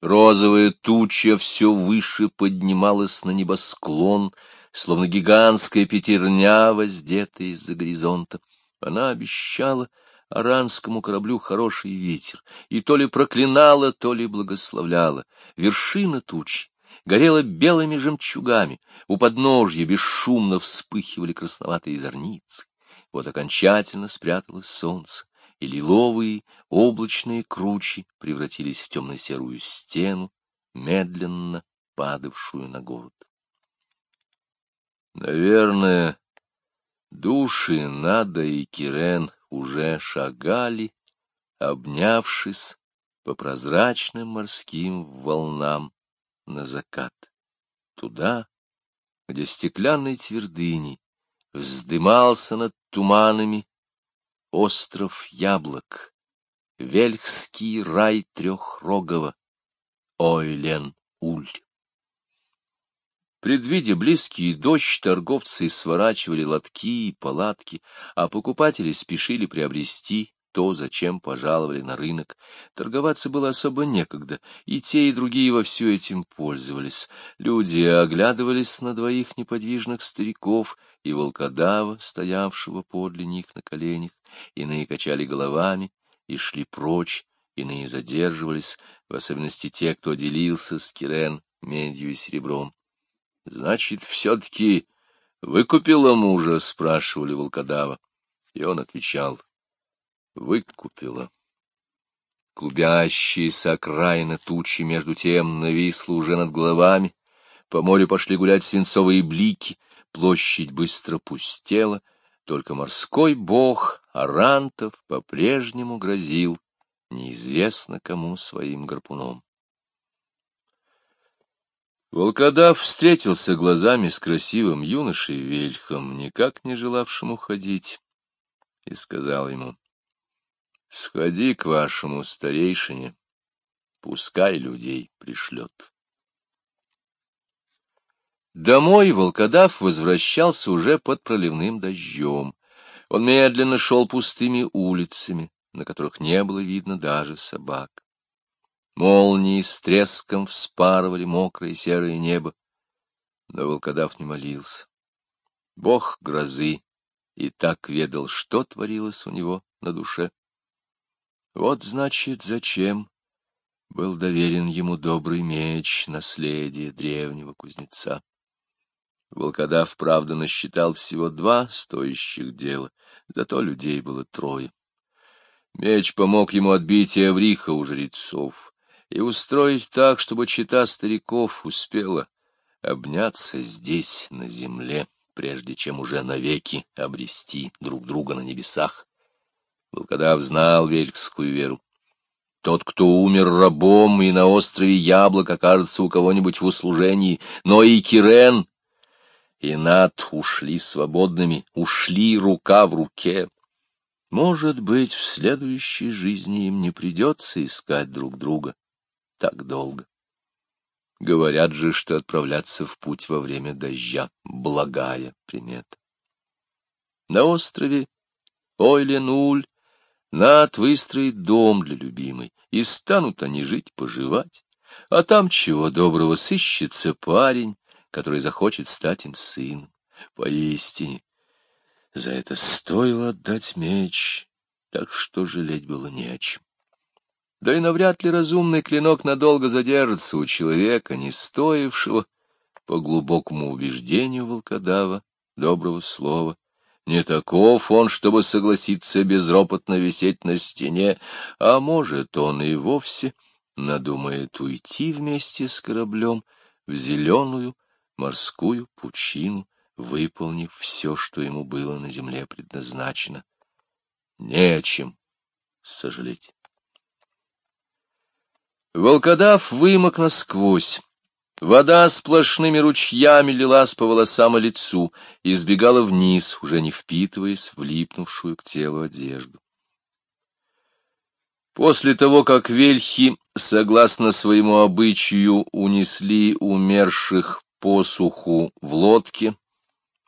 Розовая туча все выше поднималась на небосклон, словно гигантская пятерня, воздетая из-за горизонта. Она обещала аранскому кораблю хороший ветер, и то ли проклинала, то ли благословляла. Вершина тучи горела белыми жемчугами, у подножья бесшумно вспыхивали красноватые зорницы. Вот окончательно спряталось солнце, и лиловые облачные кручи превратились в темно-серую стену, медленно падавшую на город. Наверное, души Нада и Кирен уже шагали, обнявшись по прозрачным морским волнам на закат, туда, где стеклянной твердыней вздымался над туманами остров яблок, вельхский рай трехрогого, Ойлен-Уль. Предвидя близкий дождь, торговцы сворачивали лотки и палатки, а покупатели спешили приобрести то, зачем пожаловали на рынок. Торговаться было особо некогда, и те, и другие во все этим пользовались. Люди оглядывались на двоих неподвижных стариков и волкодава, стоявшего подле них на коленях, иные качали головами и шли прочь, иные задерживались, в особенности те, кто делился с Кирен медью и серебром. — Значит, все-таки выкупила мужа? — спрашивали волкодава. И он отвечал — выкупила. Клубящиеся окраины тучи между тем нависла уже над головами. По морю пошли гулять свинцовые блики, площадь быстро пустела, только морской бог Арантов по-прежнему грозил неизвестно кому своим гарпуном. Волкодав встретился глазами с красивым юношей Вельхом, никак не желавшим уходить, и сказал ему, Сходи к вашему старейшине, пускай людей пришлет. Домой волкодав возвращался уже под проливным дождем. Он медленно шел пустыми улицами, на которых не было видно даже собак. Молнии с треском вспарывали мокрое серое небо, но волкодав не молился. Бог грозы и так ведал, что творилось у него на душе. Вот, значит, зачем был доверен ему добрый меч, наследие древнего кузнеца. Волкодав, правда, насчитал всего два стоящих дела, зато людей было трое. Меч помог ему отбить Эвриха у жрецов и устроить так, чтобы чита стариков успела обняться здесь, на земле, прежде чем уже навеки обрести друг друга на небесах. Волкодав знал вельхскую веру. Тот, кто умер рабом и на острове Яблок окажется у кого-нибудь в услужении, но и Кирен, и Над ушли свободными, ушли рука в руке. Может быть, в следующей жизни им не придется искать друг друга так долго. Говорят же, что отправляться в путь во время дождя — благая примета. На острове Ойлен-Уль над выстроит дом для любимой, и станут они жить-поживать. А там чего доброго сыщется парень, который захочет стать им сыном. Поистине, за это стоило отдать меч, так что жалеть было не о чем. Да и навряд ли разумный клинок надолго задержится у человека, не стоившего, по глубокому убеждению волкодава, доброго слова, не таков он, чтобы согласиться безропотно висеть на стене, а может, он и вовсе надумает уйти вместе с кораблем в зеленую морскую пучину, выполнив все, что ему было на земле предназначено. Не о чем сожалеть. Волкодав вымок насквозь. Вода сплошными ручьями лилась по волосам и лицу и сбегала вниз, уже не впитываясь в липнувшую к телу одежду. После того, как вельхи, согласно своему обычаю, унесли умерших посуху в лодке,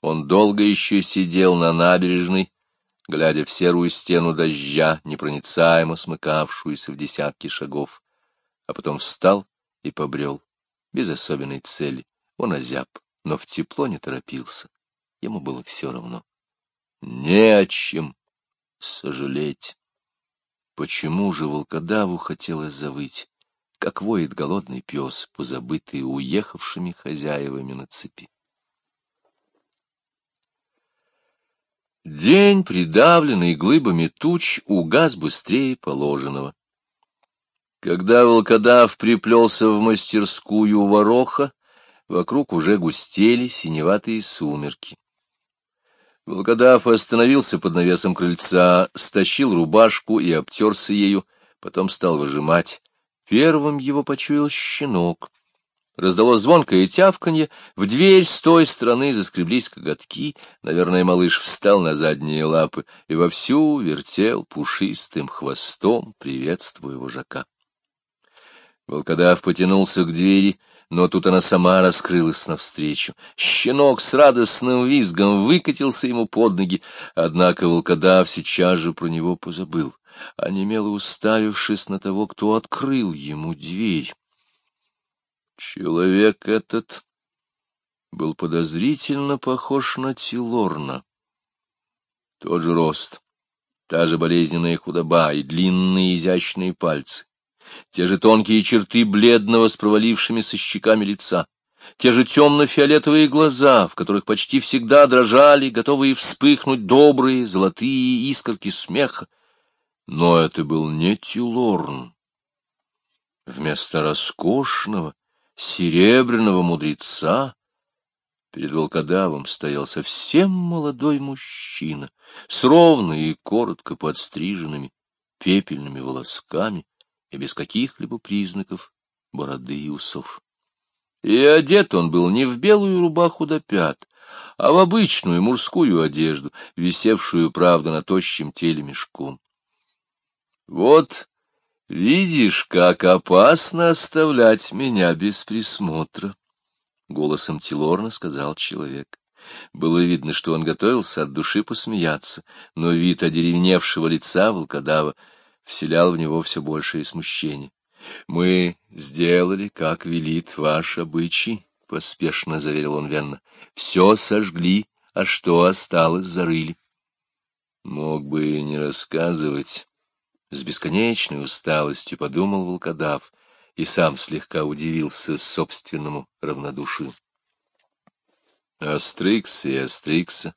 он долго еще сидел на набережной, глядя в серую стену дождя, непроницаемо смыкавшуюся в десятки шагов, а потом встал и побрел, без особенной цели. Он озяб, но в тепло не торопился. Ему было все равно. Не о чем сожалеть. Почему же волкодаву хотелось завыть, как воет голодный пес, позабытый уехавшими хозяевами на цепи? День, придавленный глыбами туч, угас быстрее положенного. Когда волкодав приплелся в мастерскую вороха, вокруг уже густели синеватые сумерки. Волкодав остановился под навесом крыльца, стащил рубашку и обтерся ею, потом стал выжимать. Первым его почуял щенок. Раздалось звонкое тявканье, в дверь с той стороны заскреблись коготки, наверное, малыш встал на задние лапы и вовсю вертел пушистым хвостом, приветствуя вожака. Волкодав потянулся к двери, но тут она сама раскрылась навстречу. Щенок с радостным визгом выкатился ему под ноги, однако волкодав сейчас же про него позабыл, онемело уставившись на того, кто открыл ему дверь. Человек этот был подозрительно похож на Тилорна. Тот же рост, та же болезненная худоба и длинные изящные пальцы, те же тонкие черты бледного с провалившимися щеками лица, те же темно-фиолетовые глаза, в которых почти всегда дрожали, готовые вспыхнуть добрые золотые искорки смеха. Но это был не Тилорн. Вместо роскошного, серебряного мудреца перед волкодавом стоял совсем молодой мужчина с ровно и коротко подстриженными пепельными волосками и без каких-либо признаков бороды и усов. И одет он был не в белую рубаху до пят, а в обычную мужскую одежду, висевшую, правда, на тощем теле мешком. Вот «Видишь, как опасно оставлять меня без присмотра», — голосом Тилорна сказал человек. Было видно, что он готовился от души посмеяться, но вид одеревневшего лица волкодава вселял в него все большее смущение. «Мы сделали, как велит ваш обычай», — поспешно заверил он Венна. «Все сожгли, а что осталось, зарыли». «Мог бы и не рассказывать», с бесконечной усталостью подумал волкодав и сам слегка удивился собственному равнодушию. Астрикс и Астрикса.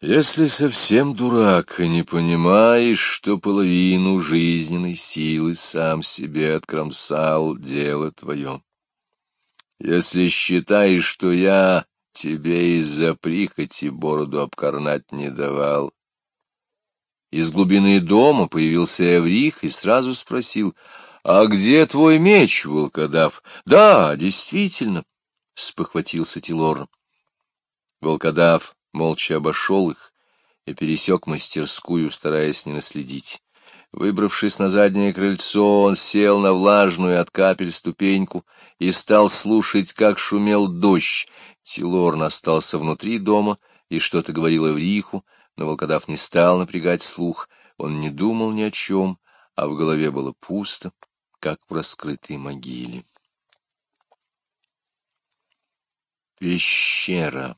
Если совсем дурак и не понимаешь, что половину жизненной силы сам себе откромсал, дело твое. Если считаешь, что я тебе из-за прихоти бороду обкорнать не давал, из глубины дома появился Эврих и сразу спросил, «А где твой меч, волкодав?» «Да, действительно», — спохватился Тилор. Волкодав молча обошел их и пересек мастерскую, стараясь не наследить. Выбравшись на заднее крыльцо, он сел на влажную от капель ступеньку и стал слушать, как шумел дождь. Тилорн остался внутри дома и что-то говорил Эвриху, но волкодав не стал напрягать слух, он не думал ни о чем, а в голове было пусто, как в раскрытой могиле. Пещера.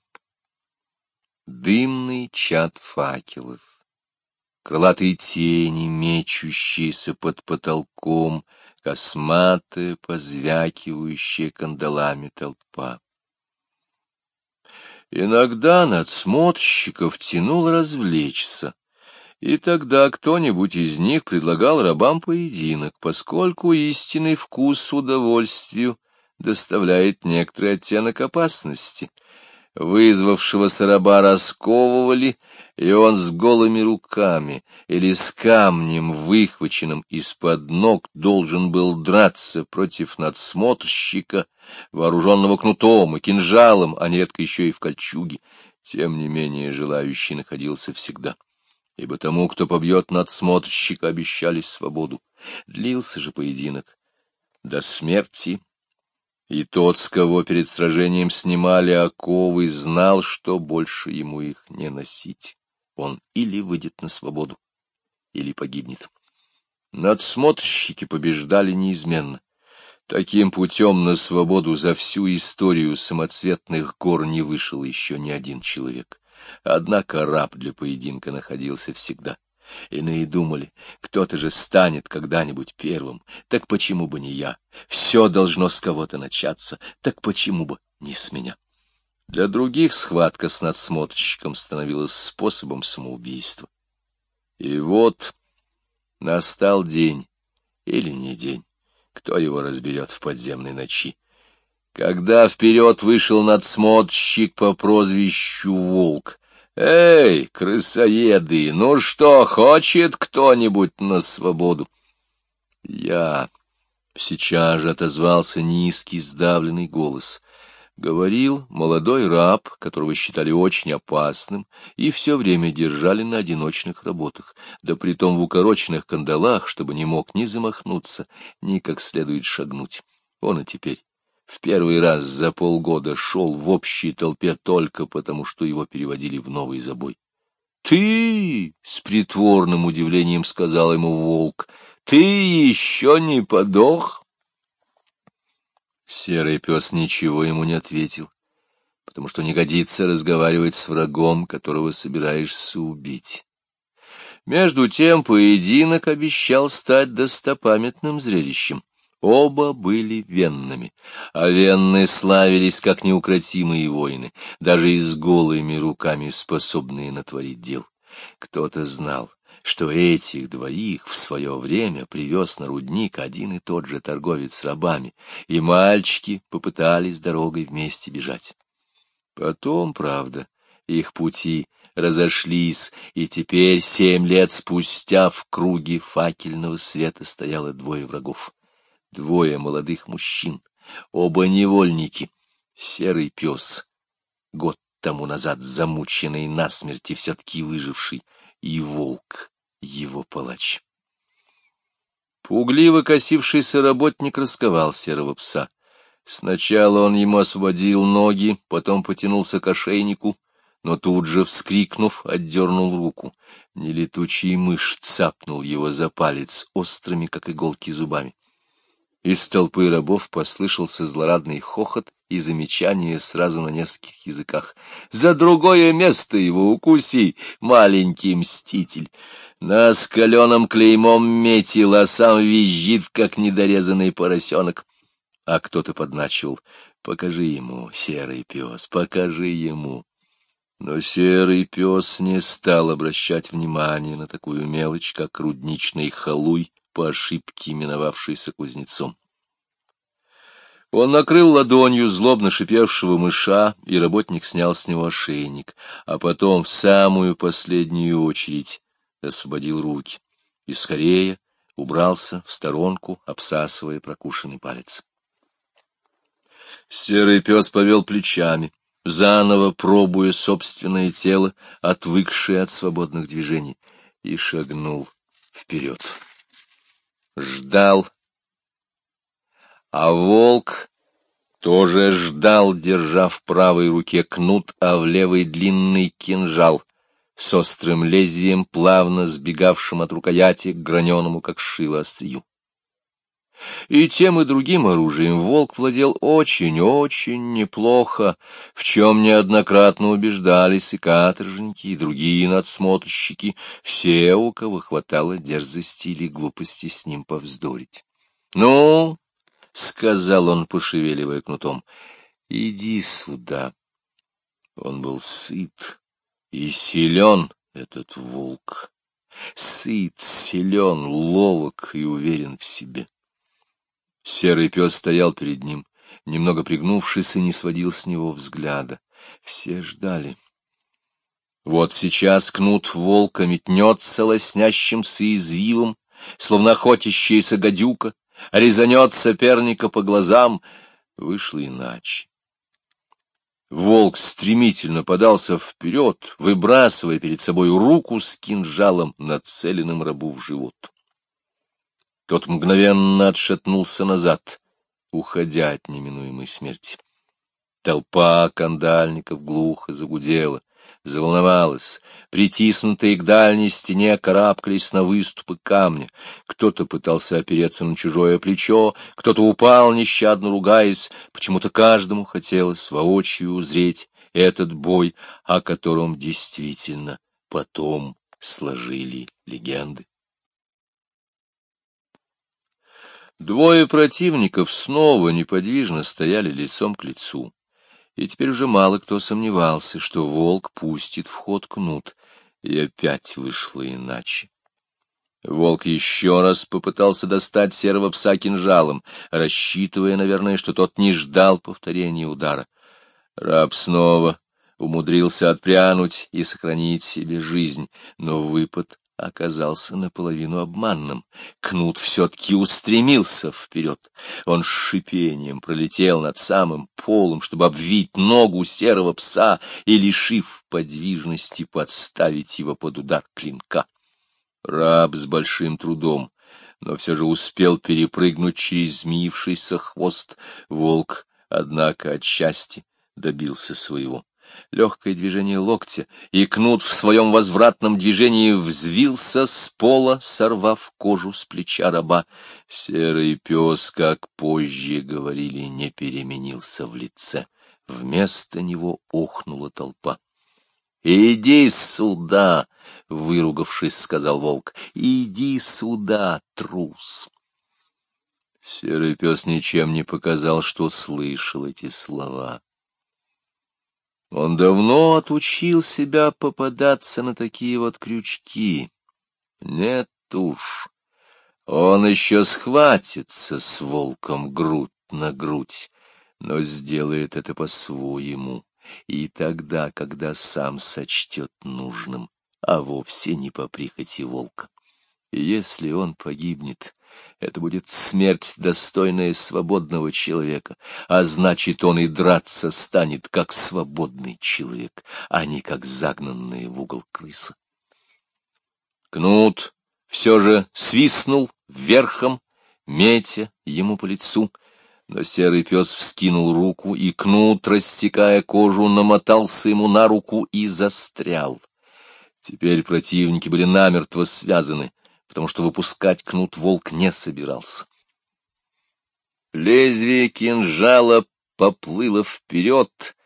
Дымный чад факелов. Крылатые тени, мечущиеся под потолком, косматая, позвякивающая кандалами толпа. Иногда надсмотрщиков тянул развлечься, и тогда кто-нибудь из них предлагал рабам поединок, поскольку истинный вкус удовольствию доставляет некоторый оттенок опасности — Вызвавшегося раба расковывали, и он с голыми руками или с камнем, выхваченным из-под ног, должен был драться против надсмотрщика, вооруженного кнутом и кинжалом, а нередко еще и в кольчуге. Тем не менее, желающий находился всегда, ибо тому, кто побьет надсмотрщика, обещали свободу. Длился же поединок до смерти и тот, с кого перед сражением снимали оковы, знал, что больше ему их не носить. Он или выйдет на свободу, или погибнет. Надсмотрщики побеждали неизменно. Таким путем на свободу за всю историю самоцветных гор не вышел еще ни один человек. Однако раб для поединка находился всегда. Иные думали, кто-то же станет когда-нибудь первым, так почему бы не я? Все должно с кого-то начаться, так почему бы не с меня? Для других схватка с надсмотрщиком становилась способом самоубийства. И вот настал день, или не день, кто его разберет в подземной ночи, когда вперед вышел надсмотрщик по прозвищу Волк. «Эй, крысоеды, ну что, хочет кто-нибудь на свободу?» Я сейчас же отозвался низкий сдавленный голос — говорил молодой раб, которого считали очень опасным, и все время держали на одиночных работах, да притом в укороченных кандалах, чтобы не мог ни замахнуться, ни как следует шагнуть. Он и теперь в первый раз за полгода шел в общей толпе только потому, что его переводили в новый забой. — Ты, — с притворным удивлением сказал ему волк, — ты еще не подох? Серый пес ничего ему не ответил, потому что не годится разговаривать с врагом, которого собираешься убить. Между тем поединок обещал стать достопамятным зрелищем. Оба были веннами, а венны славились как неукротимые воины, даже и с голыми руками способные натворить дел. Кто-то знал, что этих двоих в свое время привез на рудник один и тот же торговец рабами, и мальчики попытались дорогой вместе бежать. Потом, правда, их пути разошлись, и теперь, семь лет спустя, в круге факельного света стояло двое врагов. Двое молодых мужчин, оба невольники, серый пес, год тому назад замученный насмерть и все-таки выживший, и волк, его палач. Пугливо косившийся работник расковал серого пса. Сначала он ему освободил ноги, потом потянулся к ошейнику, но тут же, вскрикнув, отдернул руку. Нелетучий мышь цапнул его за палец острыми, как иголки, зубами. Из толпы рабов послышался злорадный хохот и замечание сразу на нескольких языках. «За другое место его укуси, маленький мститель!» На скаленом клеймом метил, а сам визжит, как недорезанный поросенок. А кто-то подначивал. «Покажи ему, серый пес, покажи ему!» Но серый пес не стал обращать внимания на такую мелочь, как рудничный халуй, по ошибке именовавшийся кузнецом. Он накрыл ладонью злобно шипевшего мыша, и работник снял с него ошейник, а потом в самую последнюю очередь освободил руки и скорее убрался в сторонку, обсасывая прокушенный палец. Серый пес повел плечами, заново пробуя собственное тело, отвыкшее от свободных движений, и шагнул вперед. Ждал а волк тоже ждал, держа в правой руке кнут, а в левой длинный кинжал с острым лезвием, плавно сбегавшим от рукояти к граненому, как шило, острию. И тем и другим оружием волк владел очень-очень неплохо, в чем неоднократно убеждались и каторжники, и другие надсмотрщики, все, у кого хватало дерзости или глупости с ним повздорить. — Ну, — сказал он, пошевеливая кнутом. — Иди сюда. Он был сыт и силен, этот волк. Сыт, силен, ловок и уверен в себе. Серый пес стоял перед ним, немного пригнувшись, и не сводил с него взгляда. Все ждали. Вот сейчас кнут волка метнется лоснящимся извивом, словно охотящаяся гадюка, резанет соперника по глазам, вышло иначе. Волк стремительно подался вперед, выбрасывая перед собой руку с кинжалом, нацеленным рабу в живот. Тот мгновенно отшатнулся назад, уходя от неминуемой смерти. Толпа кандальников глухо загудела, заволновалась. Притиснутые к дальней стене карабкались на выступы камня. Кто-то пытался опереться на чужое плечо, кто-то упал, нещадно ругаясь. Почему-то каждому хотелось воочию узреть этот бой, о котором действительно потом сложили легенды. Двое противников снова неподвижно стояли лицом к лицу, и теперь уже мало кто сомневался, что волк пустит в ход кнут, и опять вышло иначе. Волк еще раз попытался достать серого пса кинжалом, рассчитывая, наверное, что тот не ждал повторения удара. Раб снова умудрился отпрянуть и сохранить себе жизнь, но выпад оказался наполовину обманным. Кнут все-таки устремился вперед. Он с шипением пролетел над самым полом, чтобы обвить ногу серого пса и, лишив подвижности, подставить его под удар клинка. Раб с большим трудом, но все же успел перепрыгнуть через змеившийся хвост. Волк, однако, отчасти добился своего легкое движение локтя, и кнут в своем возвратном движении взвился с пола, сорвав кожу с плеча раба. Серый пес, как позже говорили, не переменился в лице. Вместо него охнула толпа. — Иди сюда! — выругавшись, сказал волк. — Иди сюда, трус! Серый пес ничем не показал, что слышал эти слова. Он давно отучил себя попадаться на такие вот крючки. Нет уж, он еще схватится с волком грудь на грудь, но сделает это по-своему, и тогда, когда сам сочтет нужным, а вовсе не по прихоти волка. Если он погибнет, это будет смерть, достойная свободного человека, а значит, он и драться станет, как свободный человек, а не как загнанная в угол крыса. Кнут все же свистнул верхом, метя ему по лицу, но серый пес вскинул руку, и кнут, рассекая кожу, намотался ему на руку и застрял. Теперь противники были намертво связаны — потому что выпускать кнут волк не собирался. Лезвие кинжала поплыло вперед,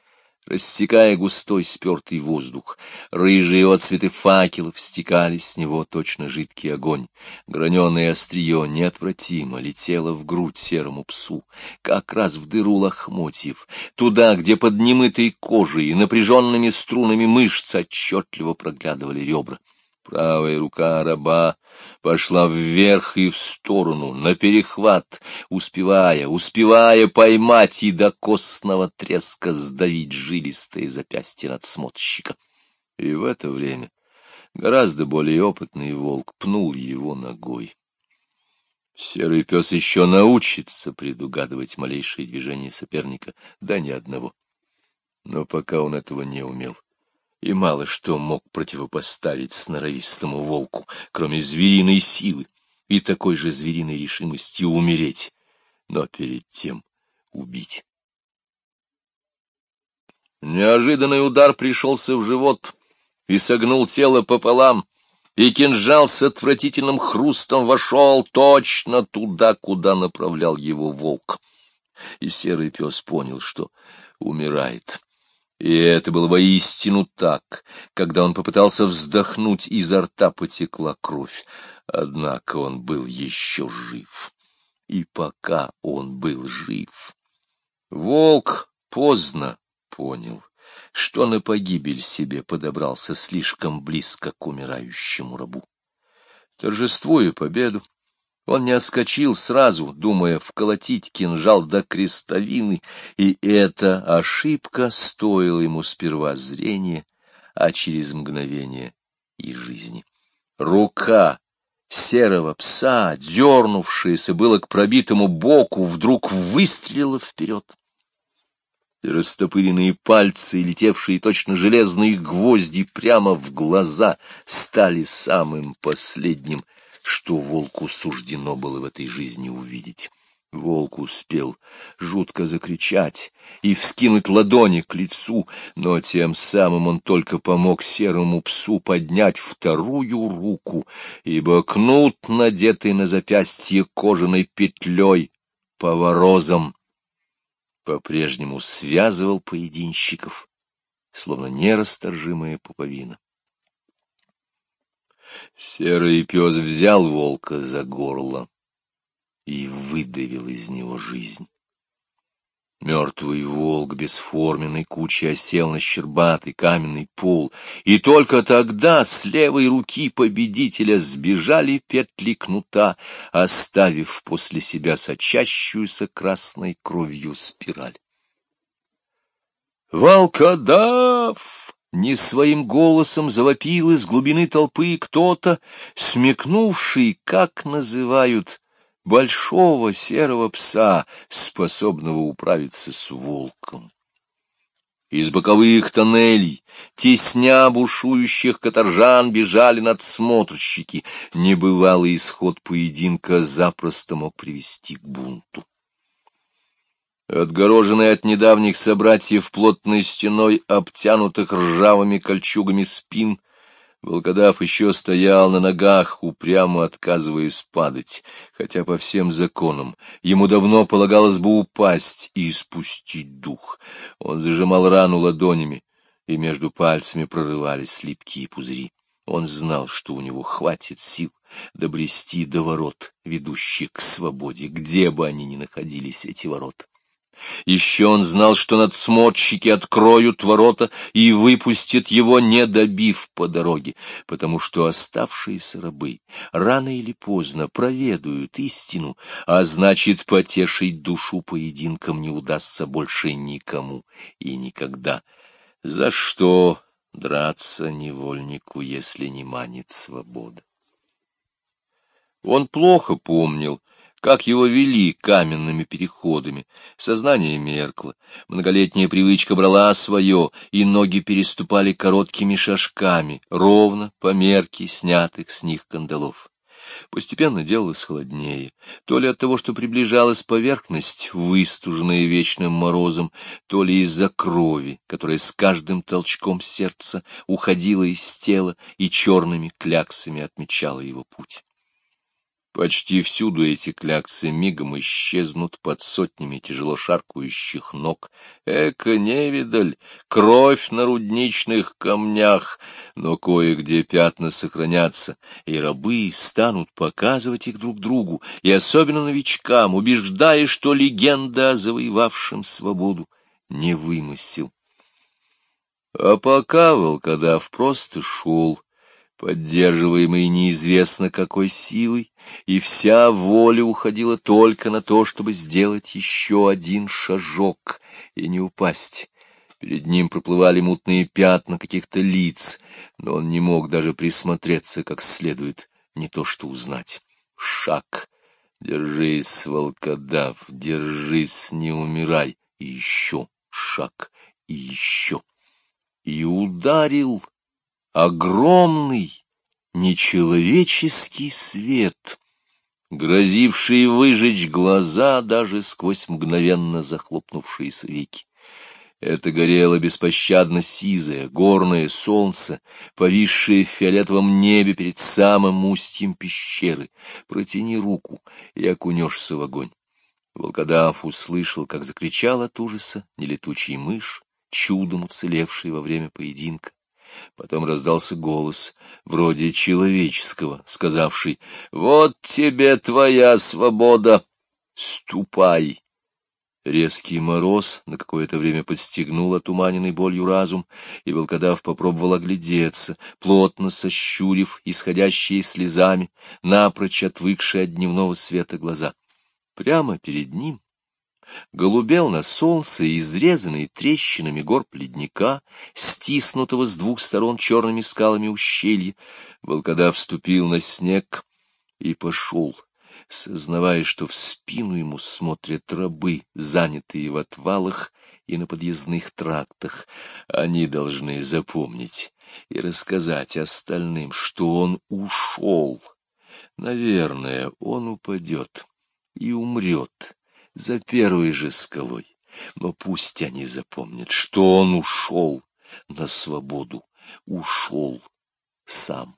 рассекая густой спертый воздух. Рыжие отцветы факелов стекали с него точно жидкий огонь. Граненое острие неотвратимо летело в грудь серому псу, как раз в дыру лохмотьев, туда, где под немытой кожей и напряженными струнами мышц отчетливо проглядывали ребра. Правая рука раба пошла вверх и в сторону, на перехват, успевая, успевая поймать и до костного треска сдавить жилистые запястья надсмотрщика. И в это время гораздо более опытный волк пнул его ногой. Серый пес еще научится предугадывать малейшие движения соперника, да ни одного. Но пока он этого не умел и мало что мог противопоставить сноровистому волку, кроме звериной силы и такой же звериной решимости умереть, но перед тем убить. Неожиданный удар пришелся в живот и согнул тело пополам, и кинжал с отвратительным хрустом вошел точно туда, куда направлял его волк. И серый пес понял, что умирает. И это было воистину так. Когда он попытался вздохнуть, изо рта потекла кровь. Однако он был еще жив. И пока он был жив, волк поздно понял, что на погибель себе подобрался слишком близко к умирающему рабу. Торжествуя победу, он не отскочил сразу, думая вколотить кинжал до крестовины, и эта ошибка стоила ему сперва зрения, а через мгновение и жизни. Рука серого пса, дернувшаяся было к пробитому боку, вдруг выстрелила вперед. И растопыренные пальцы, летевшие точно железные гвозди прямо в глаза, стали самым последним — что волку суждено было в этой жизни увидеть. Волк успел жутко закричать и вскинуть ладони к лицу, но тем самым он только помог серому псу поднять вторую руку, ибо кнут, надетый на запястье кожаной петлей, поворозом, по-прежнему связывал поединщиков, словно нерасторжимая пуповина. Серый пес взял волка за горло и выдавил из него жизнь. Мертвый волк бесформенной кучей осел на щербатый каменный пол, и только тогда с левой руки победителя сбежали петли кнута, оставив после себя сочащуюся красной кровью спираль. «Волкодав!» — не своим голосом завопил из глубины толпы кто-то, смекнувший, как называют большого серого пса, способного управиться с волком. Из боковых тоннелей, тесня бушующих каторжан, бежали надсмотрщики. Небывалый исход поединка запросто мог привести к бунту. Отгороженный от недавних собратьев плотной стеной, обтянутых ржавыми кольчугами спин, Волкодав еще стоял на ногах, упрямо отказываясь падать, хотя по всем законам ему давно полагалось бы упасть и испустить дух. Он зажимал рану ладонями, и между пальцами прорывались липкие пузыри. Он знал, что у него хватит сил добрести до ворот, ведущих к свободе, где бы они ни находились, эти ворота. Еще он знал, что надсмотрщики откроют ворота и выпустят его, не добив по дороге, потому что оставшиеся рабы рано или поздно проведают истину, а значит, потешить душу поединком не удастся больше никому и никогда. За что драться невольнику, если не манит свобода? Он плохо помнил, как его вели каменными переходами. Сознание меркло, многолетняя привычка брала свое, и ноги переступали короткими шажками, ровно по мерке снятых с них кандалов. Постепенно делалось холоднее, то ли от того, что приближалась поверхность, выстуженная вечным морозом, то ли из-за крови, которая с каждым толчком сердца уходила из тела и черными кляксами отмечала его путь. Почти всюду эти кляксы мигом исчезнут под сотнями тяжело шаркающих ног. Эко невидаль, кровь на рудничных камнях, но кое-где пятна сохранятся, и рабы станут показывать их друг другу, и особенно новичкам, убеждая, что легенда о завоевавшем свободу не вымысел. А пока волкодав просто шел, поддерживаемый неизвестно какой силой, и вся воля уходила только на то, чтобы сделать еще один шажок и не упасть. Перед ним проплывали мутные пятна каких-то лиц, но он не мог даже присмотреться как следует, не то что узнать. Шаг. Держись, волкодав, держись, не умирай. И еще шаг, и еще. И ударил огромный, нечеловеческий свет, грозивший выжечь глаза даже сквозь мгновенно захлопнувшиеся веки. Это горело беспощадно сизое, горное солнце, повисшее в фиолетовом небе перед самым устьем пещеры. Протяни руку и окунешься в огонь. Волкодав услышал, как закричал от ужаса нелетучий мышь, чудом уцелевший во время поединка. Потом раздался голос, вроде человеческого, сказавший «Вот тебе твоя свобода! Ступай!» Резкий мороз на какое-то время подстегнул отуманенный болью разум, и волкодав попробовал оглядеться, плотно сощурив исходящие слезами, напрочь отвыкшие от дневного света глаза. Прямо перед ним голубел на солнце изрезанный трещинами горб ледника, стиснутого с двух сторон черными скалами ущелья. Волкодав вступил на снег и пошел, сознавая, что в спину ему смотрят рабы, занятые в отвалах и на подъездных трактах. Они должны запомнить и рассказать остальным, что он ушел. Наверное, он упадет и умрет за первой же скалой. Но пусть они запомнят, что он ушел на свободу, ушел сам.